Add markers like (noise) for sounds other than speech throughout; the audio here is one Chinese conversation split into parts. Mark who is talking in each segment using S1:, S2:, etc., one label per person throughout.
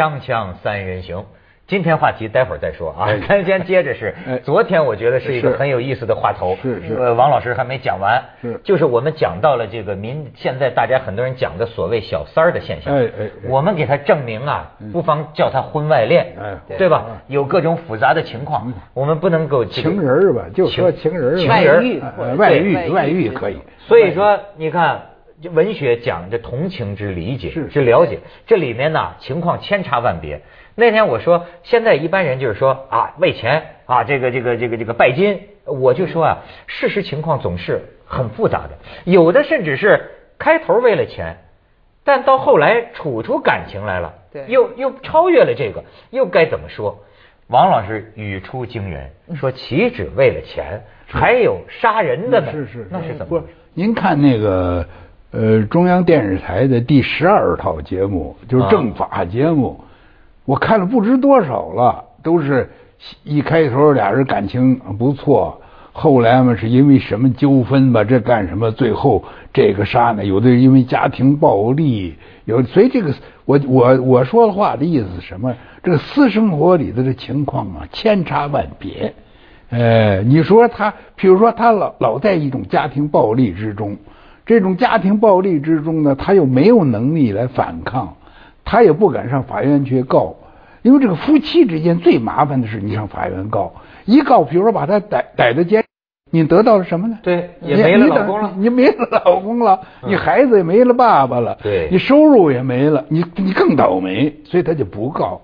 S1: 锵锵三人行，今天话题待会儿再说啊
S2: 哎。
S1: 咱先接着是
S2: 哎，
S1: 昨天我觉得是一个很有意思的话头，
S2: 是是。
S1: 呃，王老师还没讲完，
S2: 是。
S1: 就是我们讲到了这个民现在大家很多人讲的所谓小三儿的现象，
S2: 哎哎哎。
S1: 我们给他证明啊，
S2: 嗯。
S1: 不妨叫他婚外恋，
S2: 哎。
S1: 对吧？
S2: 嗯？
S1: 有各种复杂的情况，我们不能够
S2: 情人儿吧，就说情人儿吧，
S1: 情
S3: 外
S1: 人
S3: 遇或者
S2: 哎外遇外遇可以。
S1: 所以说，你看，这文学讲这同情之理解
S2: 是
S1: 之了解，这里面呢情况千差万别。那天我说，现在一般人就是说啊，为钱啊，这个这个这个这个拜金，我就说啊，事实情况总是很复杂的，有的甚至是开头为了钱，但到后来处出感情来了，
S3: 对
S1: 又又超越了这个，又该怎么说？王老师语出惊人，说岂止为了钱，还有杀人的呢，
S2: 是是，
S1: 那是怎么
S2: 不是
S1: 回事？？
S2: 您看那个呃中央电视台的第十二套节目，就是政法节目，我看了不知多少了，都是一开头俩人感情不错，后来嘛是因为什么纠纷吧，这干什么，最后这个杀呢，有的因为家庭暴力，有所以这个我我我说的话的意思是什么？这个私生活里的这情况啊，千差万别。呃，你说他，比如说他老老在一种家庭暴力之中，这种家庭暴力之中呢，他又没有能力来反抗，他也不敢上法院去告，因为这个夫妻之间最麻烦的是你上法院告，一告，比如说把他逮逮到监，你得到了什么呢？
S1: 对，也没了
S2: 你
S1: 老公了。
S2: 你没了老公了，
S1: 嗯
S2: 你孩子也没了爸爸了，
S1: 对
S2: 你收入也没了，你你更倒霉，所以他就不告。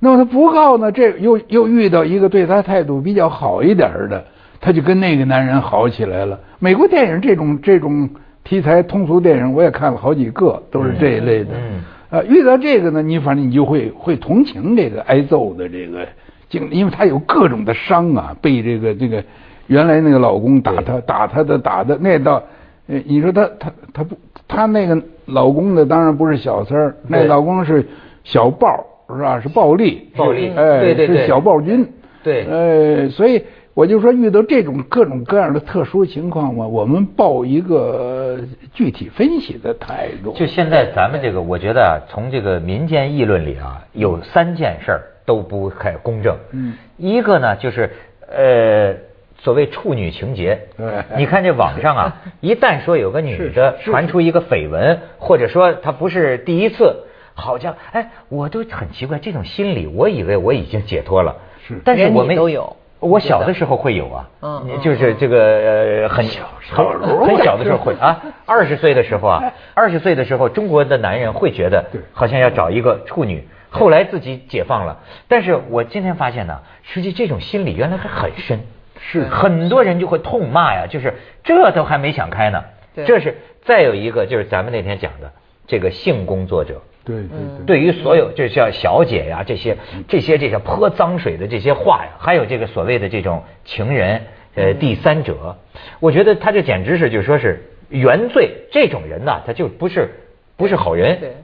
S2: 那么他不告呢，这又又遇到一个对他态度比较好一点儿的，他就跟那个男人好起来了。美国电影这种这种题材通俗电影我也看了好几个，都是这一类的。
S1: 嗯。
S2: 呃，遇到这个呢，你反正你就会会同情这个挨揍的这个经历，因为他有各种的伤啊，被这个这个原来那个老公打他打他的打的那道，呃，你说他他他不他那个老公呢，当然不是小三儿，那老公是小暴是吧？是暴力，
S1: 暴力。
S2: 哎，
S1: 对对对。
S2: 是小暴君，
S1: 对。
S2: 呃，所以我就说遇到这种各种各样的特殊情况嘛，我们抱一个呃具体分析的态度。
S1: 就现在咱们这个，我觉得啊，从这个民间议论里啊，有三件事儿都不太公正。
S2: 嗯，
S1: 一个呢就是呃，所谓处女情节
S2: 对。
S1: 你看这网上啊，(laughs) 一旦说有个女的传出一个绯闻，或者说她不是第一次，好家伙，哎，我都很奇怪这种心理，我以为我已经解脱了，
S2: 是
S1: 但是我们
S3: 都有
S1: 我小的时候会有啊，
S3: 嗯嗯
S1: 就是这个呃很
S2: 小
S1: 很很小的时候会啊，二十岁的时候啊，(laughs) 二十岁的时候，中国的男人会觉得
S2: 对。
S1: 好像要找一个处女，后来自己解放了，但是我今天发现呢，实际这种心理原来还很深，
S2: 是。
S1: 很多人就会痛骂呀，就是这都还没想开呢，
S3: 对。
S1: 这是再有一个就是咱们那天讲的这个性工作者。
S2: 对对对。
S1: 对于所有就像小姐呀这些这些这些泼脏水的这些话呀，还有这个所谓的这种情人呃第三者，我觉得他这简直是就是说是原罪，这种人呐，他就不是不是好人。
S3: 对，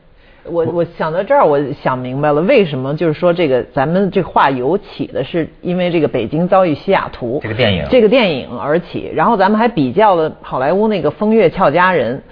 S3: 我我想到这儿，我想明白了，为什么就是说这个咱们这话由起的是因为这个北京遭遇西雅图
S1: 这个电影
S3: 这个电影而起，然后咱们还比较了好莱坞那个《风月俏佳人》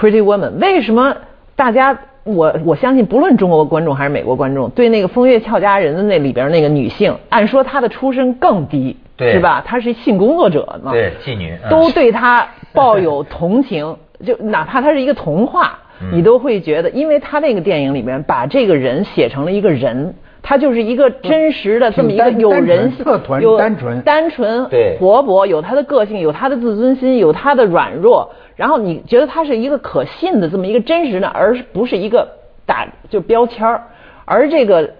S3: （Pretty Woman），为什么大家？我我相信，不论中国观众还是美国观众，对那个《风月俏佳人》的那里边那个女性，按说她的出身更低，
S1: 对
S3: 是吧？她是性工作者嘛，
S1: 对妓女嗯
S3: 都对她 (laughs) 抱有同情，就哪怕她是一个童话，
S1: 嗯
S3: 你都会觉得，因为她那个电影里面把这个人写成了一个人，他就是一个真实的这么一个有人性有
S2: 单纯。
S3: 单纯
S1: 对。
S3: 活泼，有他的个性，有他的自尊心，有他的软弱，然后你觉得他是一个可信的这么一个真实的，而不是一个打就标签儿。而这个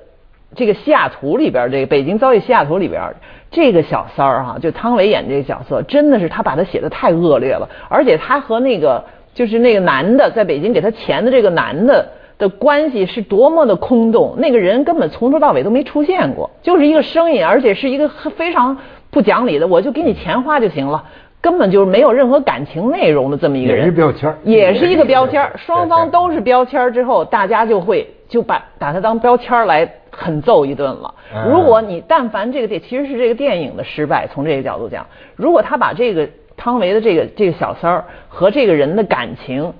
S3: 这个西雅图里边，这个北京遭遇西雅图里边，这个小三儿哈，就汤唯演这个角色，真的是他把他写的太恶劣了，而且他和那个就是那个男的在北京给他钱的这个男的的关系是多么的空洞，那个人根本从头到尾都没出现过，就是一个声音，而且是一个非常不讲理的，我就给你钱花就行了。根本就是没有任何感情内容的这么一个人，
S2: 也是标签
S3: 也是一个标签双方都是标签之后，大家就会就把把它当标签来狠揍一顿了。
S1: 嗯
S3: 如果你但凡这个电其实是这个电影的失败，从这个角度讲，如果他把这个汤唯的这个这个小三儿和这个人的感情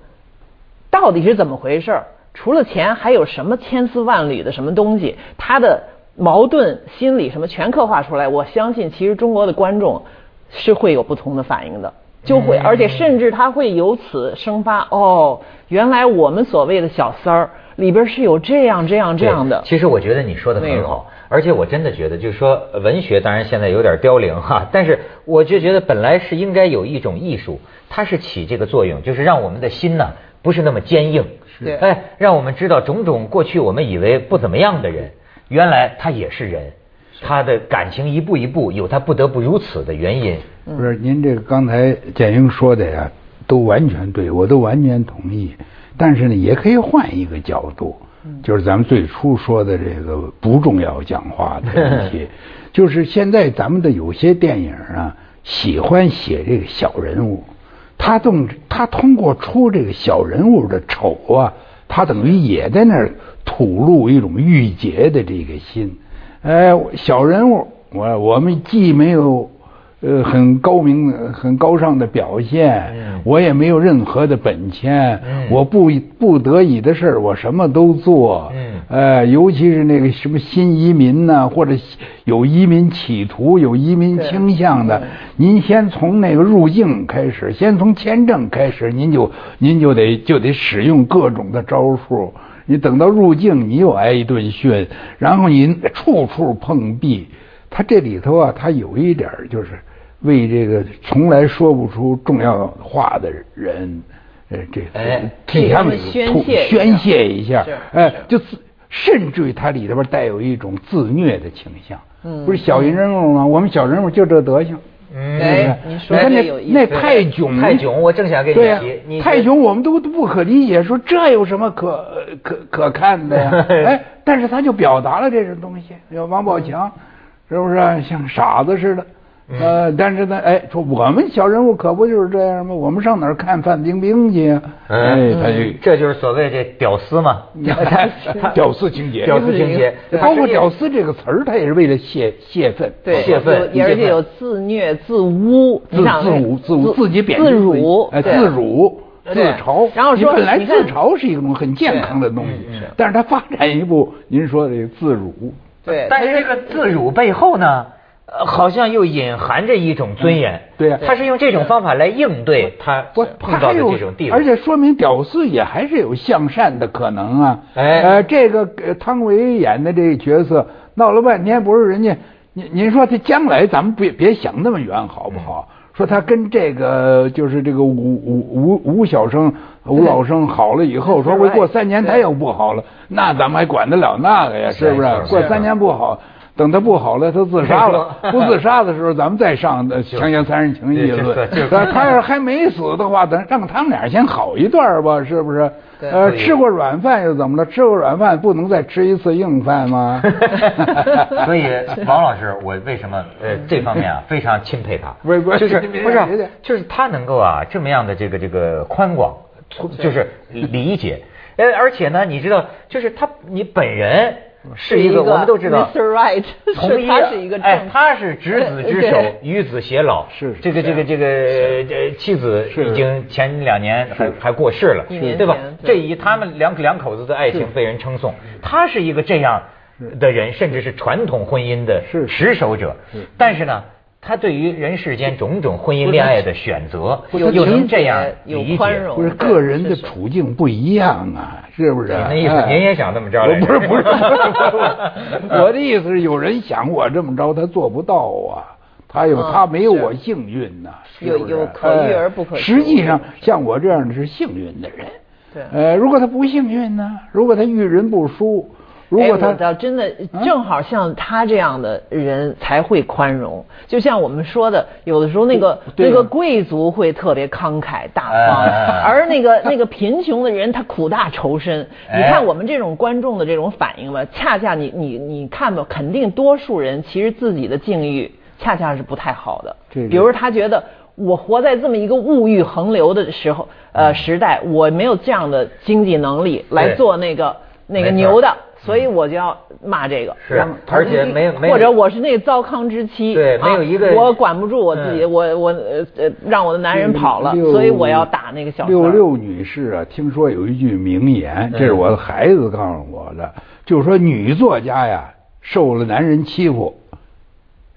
S3: 到底是怎么回事儿除了钱，还有什么千丝万缕的什么东西？他的矛盾心理什么全刻画出来，我相信其实中国的观众是会有不同的反应的，就会，而且甚至他会由此生发哦，原来我们所谓的小三儿里边是有这样这样这样的。
S1: 其实我觉得你说的很好，而且我真的觉得，就是说文学当然现在有点凋零哈，(laughs) 但是我就觉得本来是应该有一种艺术，它是起这个作用，就是让我们的心呢不是那么坚硬，
S3: 对
S1: 哎，让我们知道种种过去我们以为不怎么样的人，原来他也是人，他的感情一步一步有他不得不如此的原因。
S2: 不是您这个刚才建英说的呀，都完全对，我都完全同意。但是呢，也可以换一个角度，就是咱们最初说的这个不重要讲话的问题，(laughs) 就是现在咱们的有些电影啊，喜欢写这个小人物，他动他通过出这个小人物的丑啊，他等于也在那儿吐露一种郁结的这个心。哎，小人物，我我们既没有呃很高明、很高尚的表现，
S1: 嗯
S2: 我也没有任何的本钱，
S1: 嗯
S2: 我不不得已的事儿，我什么都做。
S1: 嗯
S2: 呃，尤其是那个什么新移民呐、或者有移民企图、有移民倾向的，您先从那个入境开始，先从签证开始，您就您就得就得使用各种的招数。你等到入境，你又挨一顿训，然后你处处碰壁。他这里头啊，他有一点就是为这个从来说不出重要话的人，呃，这
S1: 哎
S2: 替他们
S3: 宣泄一下
S2: 宣泄一下，哎，就自甚至于它里头边带有一种自虐的倾向。
S3: 嗯
S2: 不是小人物吗？我们小人物就这德行。
S1: 嗯
S3: 哎，你说
S2: 那。那泰囧，
S1: 泰囧我正想跟你提你
S2: 太囧，我们都都不可理解，说这有什么可可可看的呀？(laughs) 哎，但是他就表达了这种东西。有王宝强，是不是像傻子似的？呃，但是呢，哎，说我们小人物可不就是这样吗？我们上哪儿看范冰冰去呀？哎，他就
S1: 这就是所谓这屌丝嘛，(laughs)
S2: 屌丝情节，
S1: 屌丝情节，
S2: 包括“屌丝”这个词儿，他也是为了泄泄愤，
S3: 对，
S1: 泄愤
S3: 而且有自虐、自污、
S2: 自自侮自侮自己贬
S3: 自
S2: 低
S3: 辱，
S2: 哎，自辱。自嘲，
S3: 然后说
S2: 你本来自嘲是一种很健康的东西但是它发展一步，您说的这个自辱，
S3: 对，
S1: 但是这个自辱背后呢，呃，好像又隐含着一种尊严。
S2: 对呀
S1: 他是用这种方法来应对他
S2: 不，
S1: 碰到的
S2: 他还有
S1: 这种地位，
S2: 而且说明屌丝也还是有向善的可能啊。
S1: 哎
S2: 呃，这个呃汤唯演的这个角色闹了半天，不是人家，您您说他将来咱们别别想那么远好不好？说他跟这个就是这个吴吴吴吴小生、吴老生好了以后，说会过三年他又不好了，那咱们还管得了那个呀？是不？是过三年不好。等他不好了，他自杀了。不自杀的时候，咱们再上呃 (laughs) 锵锵三人情议论他要是还没死的话，咱让他们俩先好一段吧，是不是？(laughs)
S3: 对
S2: 呃，吃过软饭又怎么了？吃过软饭不能再吃一次硬饭吗？(laughs)
S1: 所以王老师，我为什么呃这方面啊非常钦佩他？
S2: 不是不是
S1: 就是不是啊
S2: 别别
S1: 就是他能够啊这么样的这个这个宽广，就是理解。呃，而且呢，你知道，就是他你本人是一个我们都知道
S3: Mr. Right，
S1: 从一
S3: 是他是一个，
S1: 哎他是执子之手，与子偕老。
S2: 是是
S1: 这个这个这个呃妻子
S2: 是
S1: 已经前两年还还过世了对吧这以他们两两口子的爱情被人称颂，他是一个这样的人，甚至是传统婚姻的
S2: 是
S1: 持守者。但是呢，他对于人世间种种婚姻恋爱的选择，
S3: 有
S1: 又能这样
S3: 有
S1: 理解
S3: 宽容
S2: 不是个人的处境不一样啊，是不是？
S1: 你那意思
S2: 哎
S1: 您也想这么着来
S2: 不是不是 (laughs) 我的意思是，有人想我这么着，他做不到啊。他有
S3: 嗯
S2: 他没有我幸运呐，是
S3: 有有可遇而不可
S2: 实际上，像我这样的是幸运的人。
S3: 对
S2: 呃，如果他不幸运呢？如果他遇人不淑，如果他
S3: 哎我倒真的正好像他这样的人才会宽容，就像我们说的，有的时候那个
S2: 啊
S3: 那个贵族会特别慷慨大方，
S1: 哎
S3: 而那个那个贫穷的人他苦大仇深。(laughs) 你
S1: 哎
S3: 看我们这种观众的这种反应吧，恰恰你你你看吧，肯定多数人其实自己的境遇恰恰是不太好的。
S2: 这个，
S3: 比如他觉得。我活在这么一个物欲横流的时候，呃，时代，我没有这样的经济能力来做那个那个牛的，所以我就要骂这个。
S1: 是而且没有没
S3: 或者我是那个糟糠之妻，
S1: 对
S3: 啊
S1: 没有一个
S3: 我管不住我自己，
S1: 嗯。
S3: 我我呃呃让我的男人跑了，所以我要打那个小
S2: 六六女士啊，听说有一句名言，这是
S1: 嗯
S2: 我的孩子告诉我的，就是说女作家呀，受了男人欺负，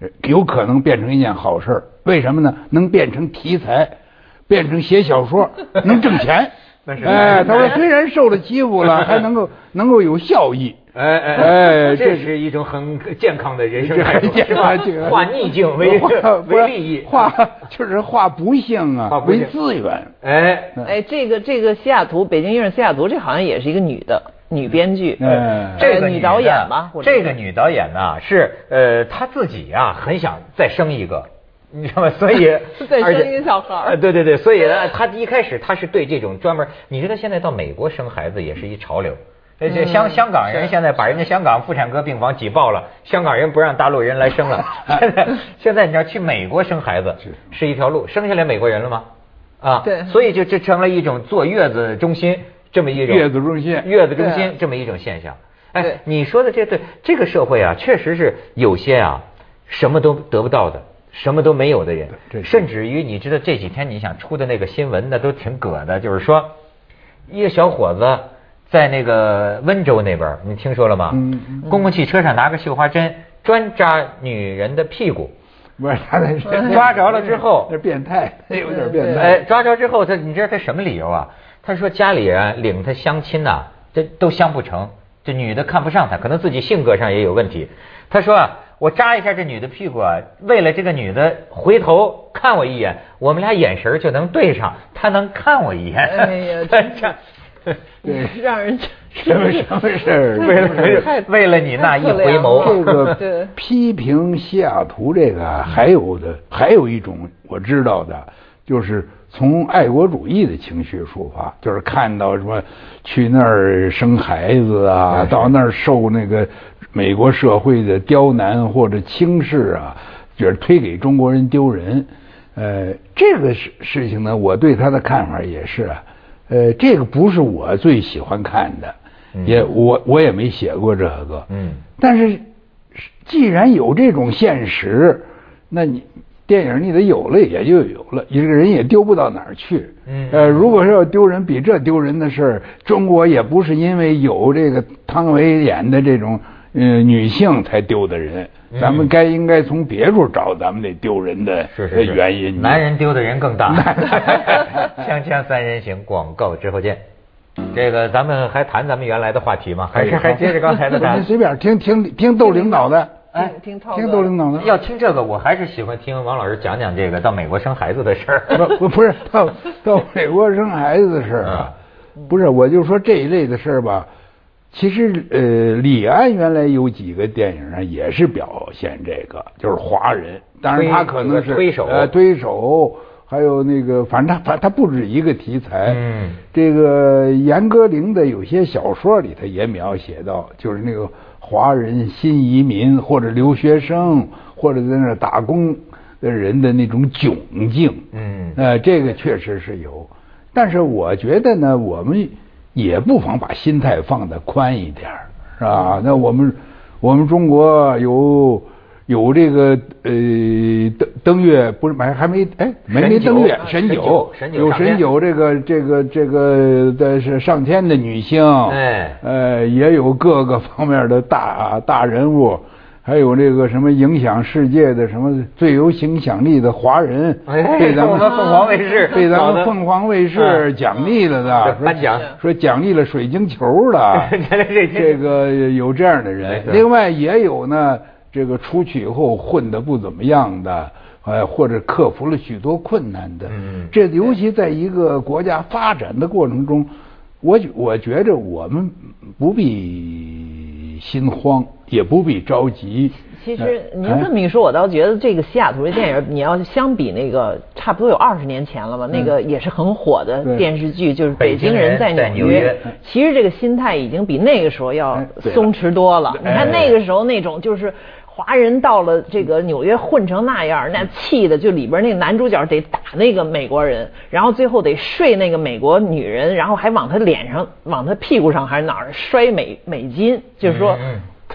S2: 呃有可能变成一件好事。为什么呢？能变成题材，变成写小说，能挣钱哎，他说虽然受了欺负了，(laughs) 还能够能够有效益。
S1: 哎哎
S2: 哎
S1: 这
S2: 这
S1: 是一种很健康的人生
S2: 这
S1: 态度，是吧
S2: 这个？
S1: 化逆境为为利益，
S2: 化就是化不幸啊
S1: 化
S2: 为资源。
S1: 哎，
S3: 哎，这个这个西雅图，北京遇上西雅图，这好像也是一个女的女编剧，
S2: 哎
S3: 呃女
S1: 这个女
S3: 导演吧，
S1: 这个女导演呢是呃，她自己啊很想再生一个。你知道吗？所以 (laughs)
S3: 再生一个小孩儿
S1: 呃对对对，所以呢，他一开始他是对这种专门，你知道现在到美国生孩子也是一潮流。而且香香港人现在把人家香港妇产科病房挤爆了，香港人不让大陆人来生了。(laughs) 现在现在你要去美国生孩子是一条路，生下来美国人了吗？啊，
S3: 对
S1: 所以就就成了一种坐月子中心这么一种
S2: 月子中心
S1: 月子中心这么一种现象。哎，你说的这对这个社会啊，确实是有些啊什么都得不到的，什么都没有的人甚至于你知道这几天你想出的那个新闻，那都挺葛的，就是说一个小伙子在那个温州那边，你听说了吗？公共汽车上拿个绣花针专扎女人的屁股。
S2: 不是他那是 (laughs)
S1: 抓着了之后 (laughs)
S2: 那变态，那有点变态。
S1: 哎，抓着之后，他你知道他什么理由啊？他说家里人领他相亲呐、这都相不成，这女的看不上他，可能自己性格上也有问题。他说啊，我扎一下这女的屁股啊，为了这个女的回头看我一眼，我们俩眼神就能对上，她能看我一眼。
S3: 哎呀
S1: 他 (laughs)
S3: 真是。
S1: 这
S2: 对
S3: 让人
S2: 什么什么事儿？
S1: 为了为了你那一回眸，
S2: 这个 (laughs) 批评西雅图这个啊还有的还有一种我知道的，就是从爱国主义的情绪出发，就是看到什么去那儿生孩子啊，到那儿受那个美国社会的刁难或者轻视啊，就是推给中国人丢人。呃，这个事事情呢，我对他的看法也是啊，呃，这个不是我最喜欢看的，
S1: 嗯
S2: 也我我也没写过这个，
S1: 嗯
S2: 但是既然有这种现实，那你电影你得有了也就有了，你这个人也丢不到哪儿去。
S1: 嗯
S2: 呃，如果是要丢人，比这丢人的事儿，中国也不是因为有这个汤唯演的这种呃女性才丢的人，
S1: 嗯
S2: 咱们该应该从别处找咱们那丢人的
S1: 是是是
S2: 原因。
S1: 男人丢的人更大。(laughs) 锵锵三人行，广告之后见。这个咱们还谈咱们原来的话题吗？还是还接着刚才的谈
S2: 您？(laughs) 随便听听听窦领导的，
S1: 哎
S3: 听涛
S2: 听窦领导的。
S1: 要听这个，我还是喜欢听王老师讲讲这个到美国生孩子的事儿。
S2: 不不不是到到美国生孩子的事儿啊，不是我就说这一类的事儿吧。其实呃，李安原来有几个电影上，也是表现这个，就是华人，当然他可能是
S1: 推手。
S2: 呃推手，还有那个反正他反他不止一个题材。
S1: 嗯。
S2: 这个严歌苓的有些小说里头也描写到，就是那个华人新移民或者留学生或者在那儿打工的人的那种窘境。
S1: 嗯。
S2: 呃，这个确实是有，但是我觉得呢，我们也不妨把心态放得宽一点儿，是吧？那我们我们中国有有这个呃登登月不是还还没哎没没登月
S1: 啊
S2: 神九
S1: 神九神九
S2: 有神九这个这个这个的是上天的女星，
S1: 哎
S2: 呃也有各个方面的大大人物。还有这个什么影响世界的什么最有影响力的华人，
S1: 哎
S2: 被咱们
S1: 凤凰卫视 (laughs)
S2: 被咱们凤凰卫视
S1: 嗯
S2: 奖励了的，
S1: 颁奖。
S2: 说奖励了水晶球的 (laughs)
S1: 这
S2: 个有这样的人。另外也有呢，这个出去以后混得不怎么样的，呃，或者克服了许多困难的，
S1: 嗯。
S2: 这尤其在一个国家发展的过程中，我我觉着我们不必心慌，也不必着急。
S3: 其实
S2: 呃
S3: 您这么一说，我倒觉得这个西雅图这电影，你要相比那个差不多有二十年前了吧，那个也是很火的电视剧，就是《
S1: 北
S3: 北京人
S1: 在
S3: 在
S1: 纽约
S3: 其实这个心态已经比那个时候要松弛多了。你
S2: 哎
S3: 看那个时候那种就是。华人到了这个纽约混成那样，那气的就里边那个男主角得打那个美国人，然后最后得睡那个美国女人，然后还往他脸上、往他屁股上还是哪儿摔美美金，就是说。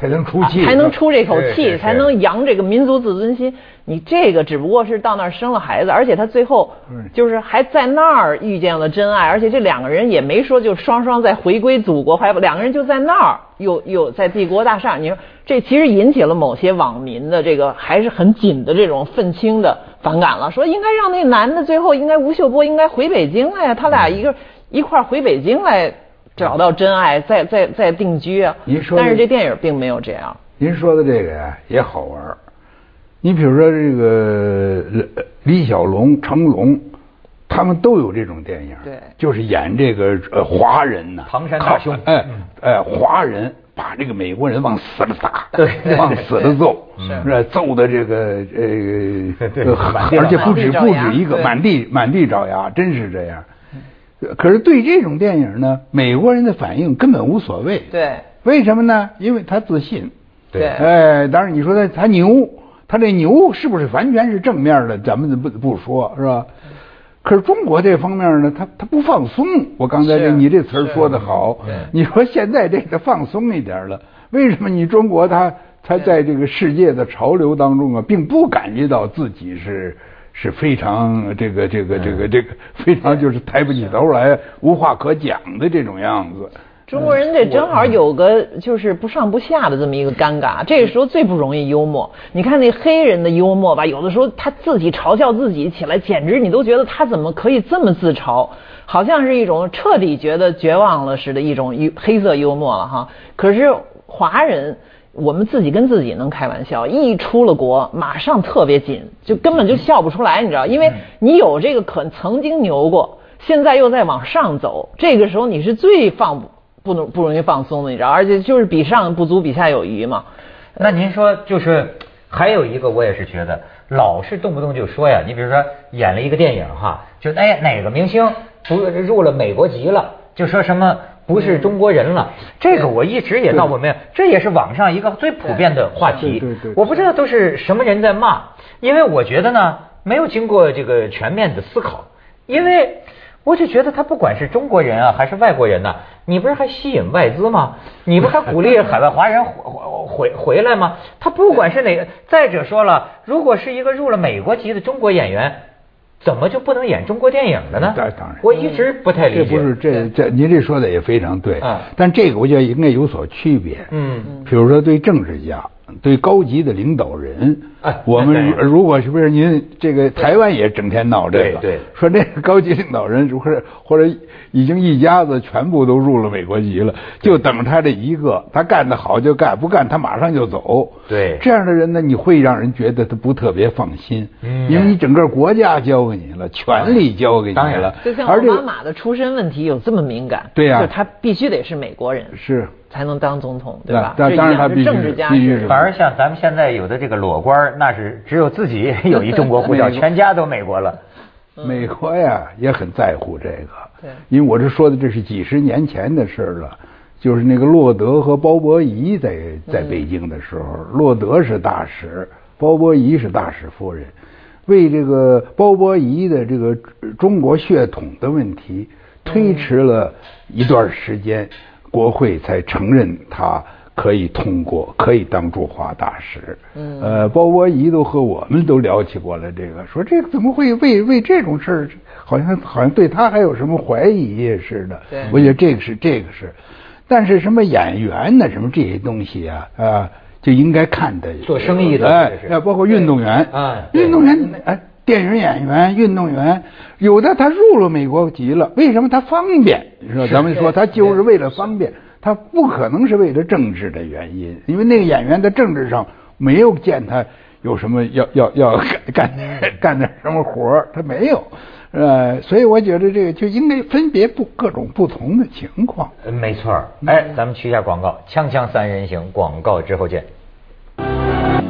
S2: 才能出气，
S3: 才能出这口气，才能扬这个民族自尊心。你这个只不过是到那儿生了孩子，而且他最后
S2: 嗯
S3: 就是还在那儿遇见了真爱，而且这两个人也没说就双双在回归祖国怀抱，两个人就在那儿又又在帝国大厦。你说这其实引起了某些网民的这个还是很紧的这种愤青的反感了，说应该让那男的最后应该吴秀波应该回北京来呀，他俩一个一块儿回北京来。找到真爱，再再再定居啊！
S2: 您说
S3: 但是这电影并没有这样。
S2: 您说的这个呀也好玩儿你比如说这个呃李小龙、成龙，他们都有这种电影，
S3: 对
S2: 就是演这个呃华人呐，
S1: 唐山大兄
S2: 靠哎哎，华人把这个美国人往死了打，
S1: 对
S2: 往死了揍，(laughs)
S3: 是？
S2: 揍的这个 (laughs) 呃
S1: 对
S2: 呃
S1: 满地
S2: 而且不止
S3: 满地找牙
S2: 不止一个，满地满地找牙，真是这样。可是对这种电影呢，美国人的反应根本无所谓。
S3: 对
S2: 为什么呢？因为他自信。
S1: 对
S2: 哎，当然你说他他牛，他这牛是不是完全是正面的？咱们不不说是吧？可是中国这方面呢，他他不放松。我刚才这你这词儿说的好
S1: 对，
S2: 你说现在这个放松一点了，为什么你中国他他在这个世界的潮流当中啊，并不感觉到自己是是非常这个这个这个这个非常就是抬不起头来、无话可讲的这种样子。
S3: 中国人这正好有个就是不上不下的这么一个尴尬，这个时候最不容易幽默。你看那黑人的幽默吧，有的时候他自己嘲笑自己起来，简直你都觉得他怎么可以这么自嘲，好像是一种彻底觉得绝望了似的一种幽黑色幽默了哈。可是华人。我们自己跟自己能开玩笑，一出了国，马上特别紧，就根本就笑不出来，你知道？因为你有这个可曾经牛过，现在又在往上走，这个时候你是最放不不能不容易放松的，你知道？而且就是比上不足，比下有余嘛。
S1: 那您说，就是还有一个，我也是觉得，老是动不动就说呀，你比如说演了一个电影哈，就哎哪个明星不入了美国籍了，就说什么不是中国人了，这个我一直也闹不明白，这也是网上一个最普遍的话题。
S2: 对对对
S1: 我不知道都是什么人在骂，因为我觉得呢，没有经过这个全面的思考，因为。我就觉得他不管是中国人啊，还是外国人呐、你不是还吸引外资吗？你不还鼓励海外华人回 (laughs) 回回来吗？他不管是哪个，再者说了，如果是一个入了美国籍的中国演员，怎么就不能演中国电影了呢？
S2: 当当然
S1: 我一直不太理解。
S2: 这不是这这，您这说的也非常对
S1: 嗯，
S2: 但这个我觉得应该有所区别。
S1: 嗯，
S2: 比如说对政治家、对高级的领导人，
S1: 哎 (laughs)
S2: 我们如如果是不是您这个台湾也整天闹这个，
S1: 对对。
S2: 说这个高级领导人或者或者已经一家子全部都入了美国籍了，就等他这一个，他干得好就干，不干他马上就走。
S1: 对。
S2: 这样的人呢，你会让人觉得他不特别放心，
S1: 嗯。
S2: 因为你整个国家交给你了，权力交给你
S1: 当然。
S2: 了，
S3: 就像奥巴马的出身问题有这么敏感，
S2: 对呀。
S3: 就是他必须得是美国人
S2: 是。
S3: 才能当总统，对吧？
S2: 对
S3: 这一样是
S2: 当然他必须
S3: 政治家
S2: 必须是
S1: 反而像咱们现在有的这个裸官儿，那是只有自己 (laughs) 有一中国护照，全家都美国了。
S2: 美国呀也很在乎这个，
S3: 对
S2: 因为我这说的这是几十年前的事了，就是那个洛德和鲍伯仪在在北京的时候，洛德是大使，鲍伯仪是大使夫人，为这个鲍伯仪的这个中国血统的问题推迟了一段时间，国会才承认他。可以通过，可以当驻华大使。嗯，呃，鲍伯仪都和我们都聊起过了这个，说这个怎么会为为这种事儿，好像好像对他还有什么怀疑似的。
S3: 对
S2: 我觉得这个是这个是，但是什么演员呢，什么这些东西啊啊，就应该看的。
S1: 做生意的
S2: 哎包括运动员
S1: 啊
S2: 运动员哎。电影演员、运动员，有的他入了美国籍了，为什么他方便？你说咱们说他就是为了方便，他不可能是为了政治的原因，因为那个演员在政治上没有见他有什么要要要干干 (laughs) 干点什么活儿他没有，呃，所以我觉得这个就应该分别不各种不同的情况。
S1: 呃没错，哎，咱们去一下广告，锵锵三人行，广告之后见。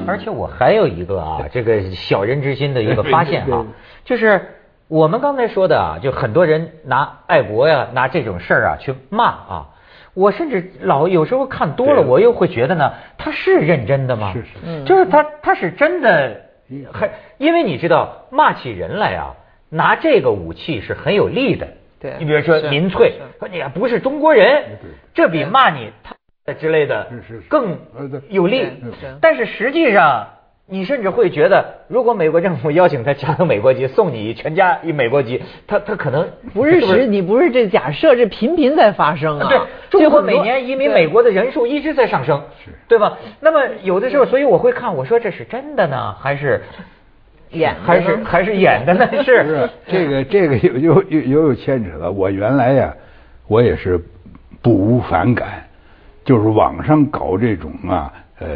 S1: 而且我还有一个啊，(laughs) 这个小人之心的一个发现哈、就是我们刚才说的啊，就很多人拿爱国呀，拿这种事儿啊去骂啊。我甚至老有时候看多了，我又会觉得呢，他是认真的吗？
S2: 是是
S3: 嗯
S1: 就是他他是真的，很因为你知道骂起人来啊，拿这个武器是很有力的。
S3: 对
S1: 你比如说民粹
S3: 是，
S1: 说你不是中国人，这比骂你他之类的更有力
S3: 对。
S1: 但是实际上。你甚至会觉得，如果美国政府邀请他加个美国籍，送你全家一美国籍，他他可能
S3: 不是
S1: 不
S3: 实，你不是这假设，这频频在发生啊。
S1: 对，中国每年移民美国的人数一直在上升，
S2: 是
S1: 对吧？那么有的时候，所以我会看，我说这是真的呢，还是
S3: 演的呢
S1: 还是还是演的呢？(laughs) 是
S2: 是这个这个有有有有有牵扯了。我原来呀，我也是不无反感，就是网上搞这种啊，呃，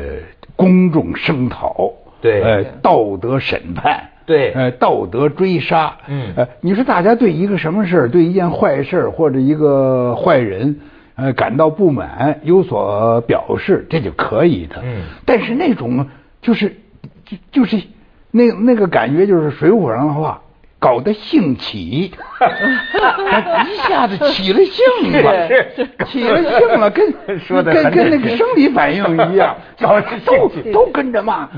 S2: 公众声讨，
S1: 对。
S2: 呃，道德审判，
S1: 对。
S2: 呃，道德追杀，
S1: 嗯。
S2: 呃，你说大家对一个什么事儿，对一件坏事儿或者一个坏人，呃，感到不满，有所表示，这就可以的。
S1: 嗯。
S2: 但是那种就是就就是那那个感觉，就是水浒上的话。搞得兴起，(laughs) 一下子起了兴了，
S1: 是。是
S2: 起了兴了，跟
S1: 说
S2: 跟跟那个生理反应一样，(laughs) 都 (laughs) 都跟着骂。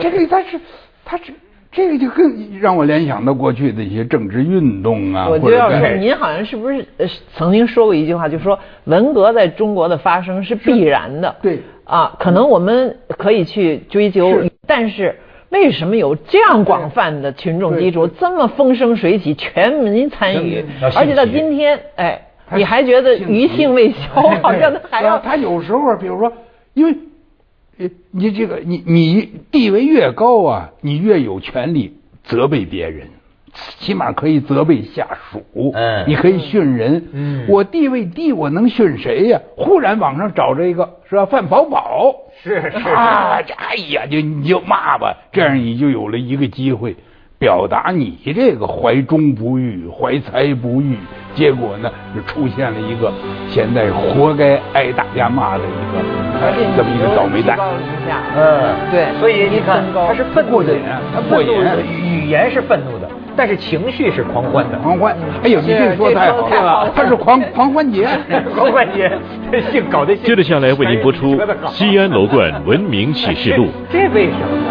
S2: 这个他是他是这个就更让我联想到过去的一些政治运动啊，
S3: 我就要说，您好像是不是呃曾经说过一句话，就说文革在中国的发生是必然的。
S2: 对。
S3: 啊，可能我们可以去追究，但是为什么有这样广泛的群众基础，这么风生水起，全民参与而且到今天，哎，你还觉得余兴未消，(laughs) 好像他还要
S2: 他有时候啊，比如说，因为呃你这个你你地位越高啊，你越有权利责备别人，起码可以责备下属，
S1: 嗯
S2: 你可以训人，
S1: 嗯
S2: 我地位低，我能训谁呀？忽然网上找着一个是吧，范宝宝，
S1: 是是
S2: 啊，这哎呀，就你就骂吧，这样你就有了一个机会。表达你这个怀中不遇、怀才不遇，结果呢，就出现了一个现在活该挨大家骂的一个这么一个倒霉蛋。
S1: 嗯，
S3: 对
S1: 所以你看他是愤怒的
S2: 过瘾他过瘾
S1: 愤怒的语言是愤怒的，但是情绪是狂欢的。
S2: 狂欢，哎呦，你
S3: 这说太好了
S2: 他是狂狂欢节，
S1: 狂欢节，(laughs) 性 (laughs) 搞得性
S4: 接着下来为您播出 (laughs)《西安楼冠文明启示录》。
S1: 这为什么？